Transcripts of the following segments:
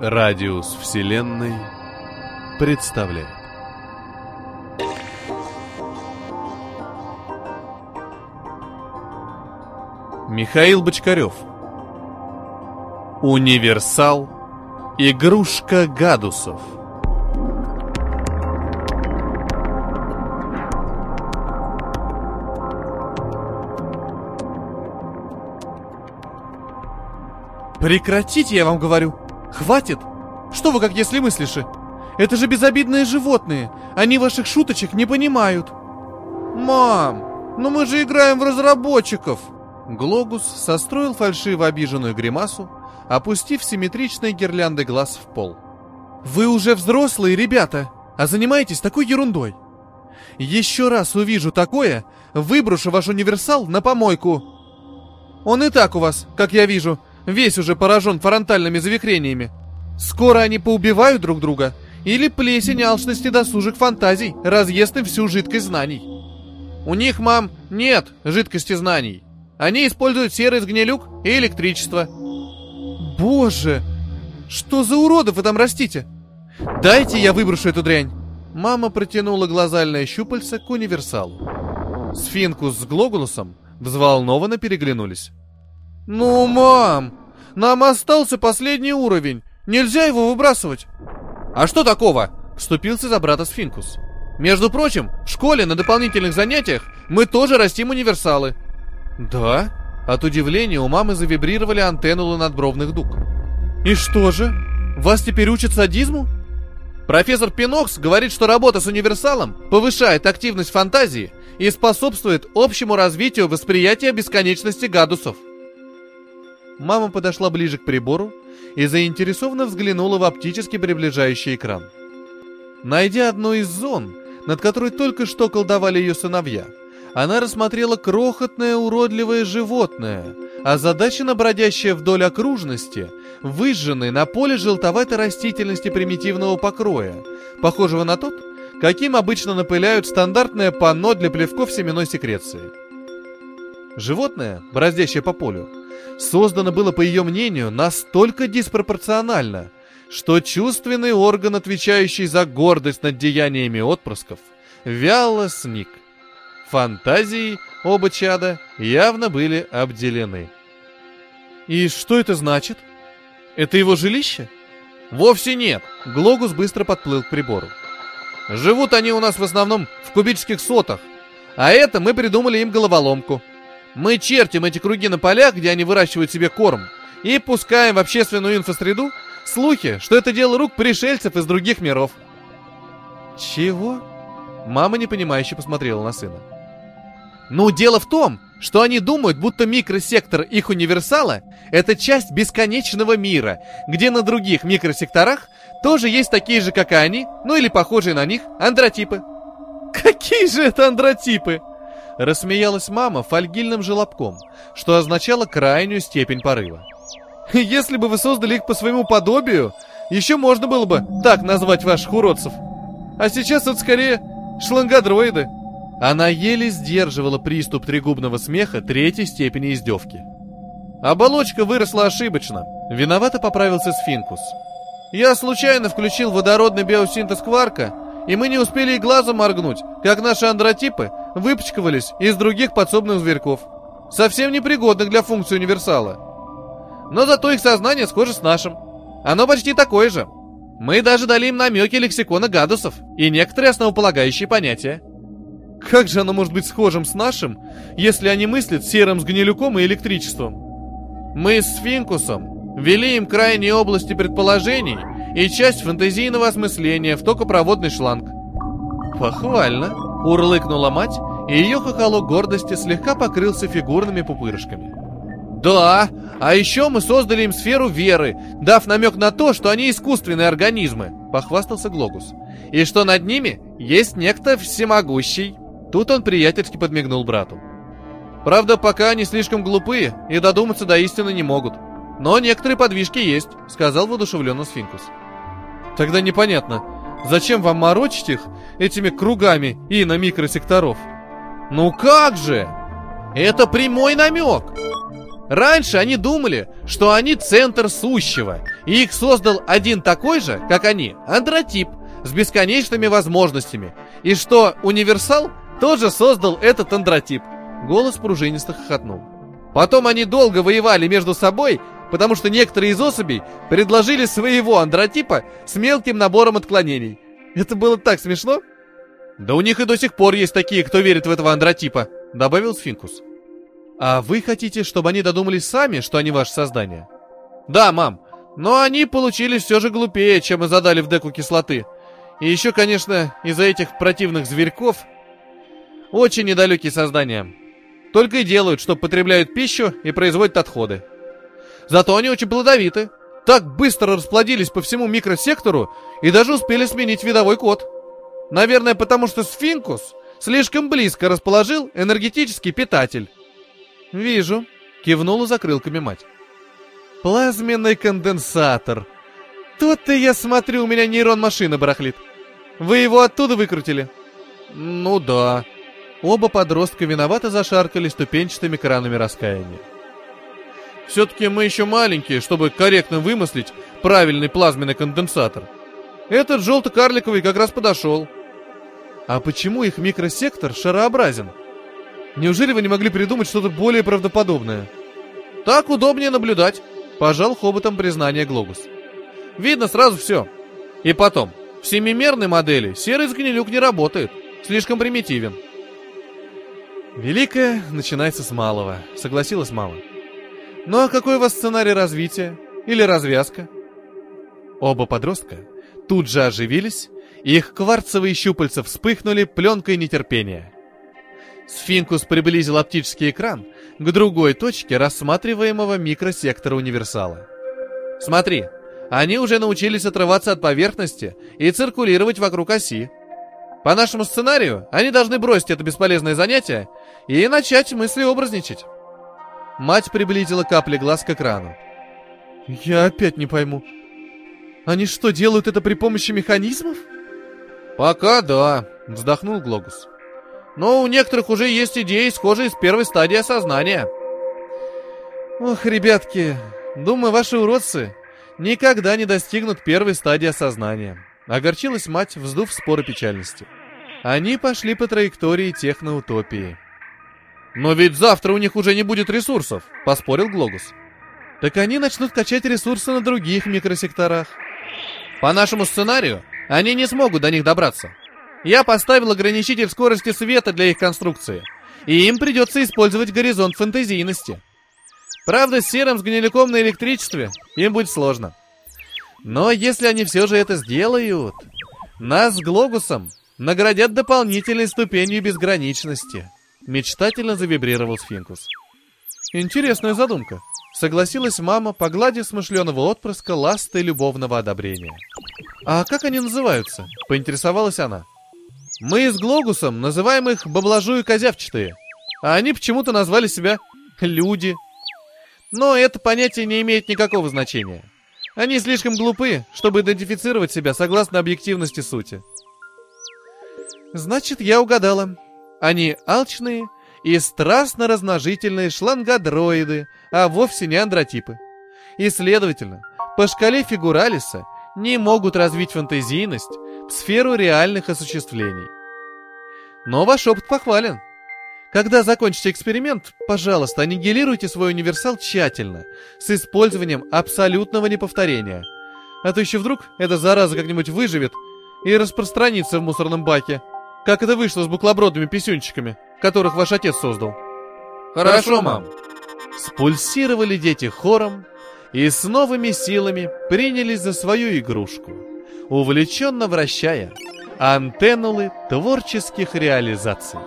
Радиус Вселенной представляет. Михаил Бочкарев. Универсал. Игрушка гадусов. Прекратите, я вам говорю. Хватит. Что вы как если мыслишь? Это же безобидные животные. Они ваших шуточек не понимают. Мам, ну мы же играем в разработчиков. Глогус состроил фальшиво обиженную гримасу, опустив симметричные гирлянды глаз в пол. Вы уже взрослые ребята, а занимаетесь такой ерундой. Еще раз увижу такое, выброшу ваш универсал на помойку. Он и так у вас, как я вижу, весь уже поражен фронтальными завихрениями. Скоро они поубивают друг друга, или плесень алчности досужих фантазий разъест им всю жидкость знаний. У них, мам, нет жидкости знаний. Они используют серый сгнилюк и электричество. Боже, что за уродов вы там растите? Дайте я выброшу эту дрянь. Мама протянула глазальное щупальце к универсалу. Сфинкус с Глогулусом взволнованно переглянулись. «Ну, мам, нам остался последний уровень. Нельзя его выбрасывать». «А что такого?» — вступился за брата Сфинкус. «Между прочим, в школе на дополнительных занятиях мы тоже растим универсалы». «Да?» От удивления у мамы завибрировали антенны надбровных дуг. «И что же? Вас теперь учат садизму?» Профессор Пинокс говорит, что работа с универсалом повышает активность фантазии и способствует общему развитию восприятия бесконечности гадусов. Мама подошла ближе к прибору и заинтересованно взглянула в оптически приближающий экран. Найдя одну из зон, над которой только что колдовали ее сыновья, она рассмотрела крохотное уродливое животное, озадаченно бродящее вдоль окружности, выжженной на поле желтоватой растительности примитивного покроя, похожего на тот, каким обычно напыляют стандартное панно для плевков семенной секреции. Животное, бороздящее по полю, создано было, по ее мнению, настолько диспропорционально, что чувственный орган, отвечающий за гордость над деяниями отпрысков, вяло сник. Фантазии оба чада явно были обделены. «И что это значит? Это его жилище?» «Вовсе нет!» Глогус быстро подплыл к прибору. «Живут они у нас в основном в кубических сотах, а это мы придумали им головоломку – мы чертим эти круги на полях, где они выращивают себе корм, и пускаем в общественную инфосреду слухи, что это дело рук пришельцев из других миров. Чего? Мама непонимающе посмотрела на сына. Ну, дело в том, что они думают, будто микросектор их универсала — это часть бесконечного мира, где на других микросекторах тоже есть такие же, как и они, ну или похожие на них, андротипы. Какие же это андротипы? Рассмеялась мама фольгильным желобком, что означало крайнюю степень порыва. Если бы вы создали их по своему подобию, еще можно было бы так назвать ваших уродцев. А сейчас это скорее шлангодроиды. Она еле сдерживала приступ трегубного смеха третьей степени издевки. Оболочка выросла ошибочно. Виновато поправился Сфинкус. Я случайно включил водородный биосинтез кварка и мы не успели и глазом моргнуть, как наши андротипы выпачкивались из других подсобных зверьков, совсем непригодных для функции универсала. Но зато их сознание схоже с нашим. Оно почти такое же. Мы даже дали им намеки лексикона гадусов и некоторые основополагающие понятия. Как же оно может быть схожим с нашим, если они мыслят серым с гнилюком и электричеством? Мы с Финкусом ввели им крайние области предположений и часть фэнтезийного осмысления в токопроводный шланг. Похвально, урлыкнула мать, и ее хохолок гордости слегка покрылся фигурными пупырышками. Да, а еще мы создали им сферу веры, дав намек на то, что они искусственные организмы, похвастался Глогус. И что над ними есть некто всемогущий. Тут он приятельски подмигнул брату. Правда, пока они слишком глупые и додуматься до истины не могут. Но некоторые подвижки есть, сказал воодушевленно Сфинкус. Тогда непонятно, зачем вам морочить их этими кругами и на микросекторов? Ну как же? Это прямой намек. Раньше они думали, что они центр сущего, и их создал один такой же, как они, андротип, с бесконечными возможностями, и что универсал тоже создал этот андротип. Голос пружинисто хохотнул. Потом они долго воевали между собой, потому что некоторые из особей предложили своего андротипа с мелким набором отклонений. Это было так смешно. Да у них и до сих пор есть такие, кто верит в этого андротипа, добавил Сфинкус. А вы хотите, чтобы они додумались сами, что они ваше создание? Да, мам. Но они получились все же глупее, чем мы задали в деку кислоты. И еще, конечно, из-за этих противных зверьков очень недалекие создания. Только и делают, что потребляют пищу и производят отходы. Зато они очень плодовиты. Так быстро расплодились по всему микросектору и даже успели сменить видовой код. Наверное, потому что сфинкус слишком близко расположил энергетический питатель. «Вижу», — кивнула закрылками мать. «Плазменный конденсатор. Тут-то я смотрю, у меня нейрон машина барахлит. Вы его оттуда выкрутили?» «Ну да». Оба подростка виновато зашаркали ступенчатыми кранами раскаяния. Все-таки мы еще маленькие, чтобы корректно вымыслить правильный плазменный конденсатор. Этот желто-карликовый как раз подошел. А почему их микросектор шарообразен? Неужели вы не могли придумать что-то более правдоподобное? Так удобнее наблюдать, пожал хоботом признание Глобус. Видно сразу все. И потом, в семимерной модели серый сгнилюк не работает, слишком примитивен. Великое начинается с малого, согласилась мама. Ну а какой у вас сценарий развития? Или развязка? Оба подростка тут же оживились, и их кварцевые щупальца вспыхнули пленкой нетерпения. Сфинкус приблизил оптический экран к другой точке рассматриваемого микросектора универсала. Смотри, они уже научились отрываться от поверхности и циркулировать вокруг оси. По нашему сценарию, они должны бросить это бесполезное занятие и начать мыслеобразничать. Мать приблизила капли глаз к экрану. «Я опять не пойму. Они что, делают это при помощи механизмов?» «Пока да», — вздохнул Глогус. «Но у некоторых уже есть идеи, схожие с первой стадии осознания». «Ох, ребятки, думаю, ваши уродцы никогда не достигнут первой стадии осознания», — огорчилась мать, вздув споры печальности. Они пошли по траектории техноутопии. «Но ведь завтра у них уже не будет ресурсов», — поспорил Глогус. «Так они начнут качать ресурсы на других микросекторах». «По нашему сценарию, они не смогут до них добраться. Я поставил ограничитель скорости света для их конструкции, и им придется использовать горизонт фантазийности. Правда, с серым с гниляком на электричестве им будет сложно. Но если они все же это сделают, нас с Глогусом наградят дополнительной ступенью безграничности». Мечтательно завибрировал сфинкус. Интересная задумка. Согласилась мама, погладив смышленого отпрыска ластой любовного одобрения. «А как они называются?» — поинтересовалась она. «Мы с Глогусом называем их баблажу и козявчатые, а они почему-то назвали себя «люди». Но это понятие не имеет никакого значения. Они слишком глупы, чтобы идентифицировать себя согласно объективности сути. Значит, я угадала. Они алчные и страстно размножительные шлангодроиды, а вовсе не андротипы. И, следовательно, по шкале фигуралиса не могут развить фантазийность в сферу реальных осуществлений. Но ваш опыт похвален. Когда закончите эксперимент, пожалуйста, аннигилируйте свой универсал тщательно, с использованием абсолютного неповторения. А то еще вдруг эта зараза как-нибудь выживет и распространится в мусорном баке – как это вышло с буклобродными писюнчиками, которых ваш отец создал? Хорошо, мам. Спульсировали дети хором и с новыми силами принялись за свою игрушку, увлеченно вращая антеннулы творческих реализаций.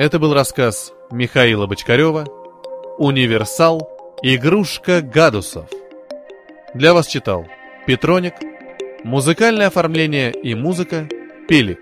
Это был рассказ Михаила Бочкарева «Универсал. Игрушка гадусов». Для вас читал Петроник, музыкальное оформление и музыка Пилик.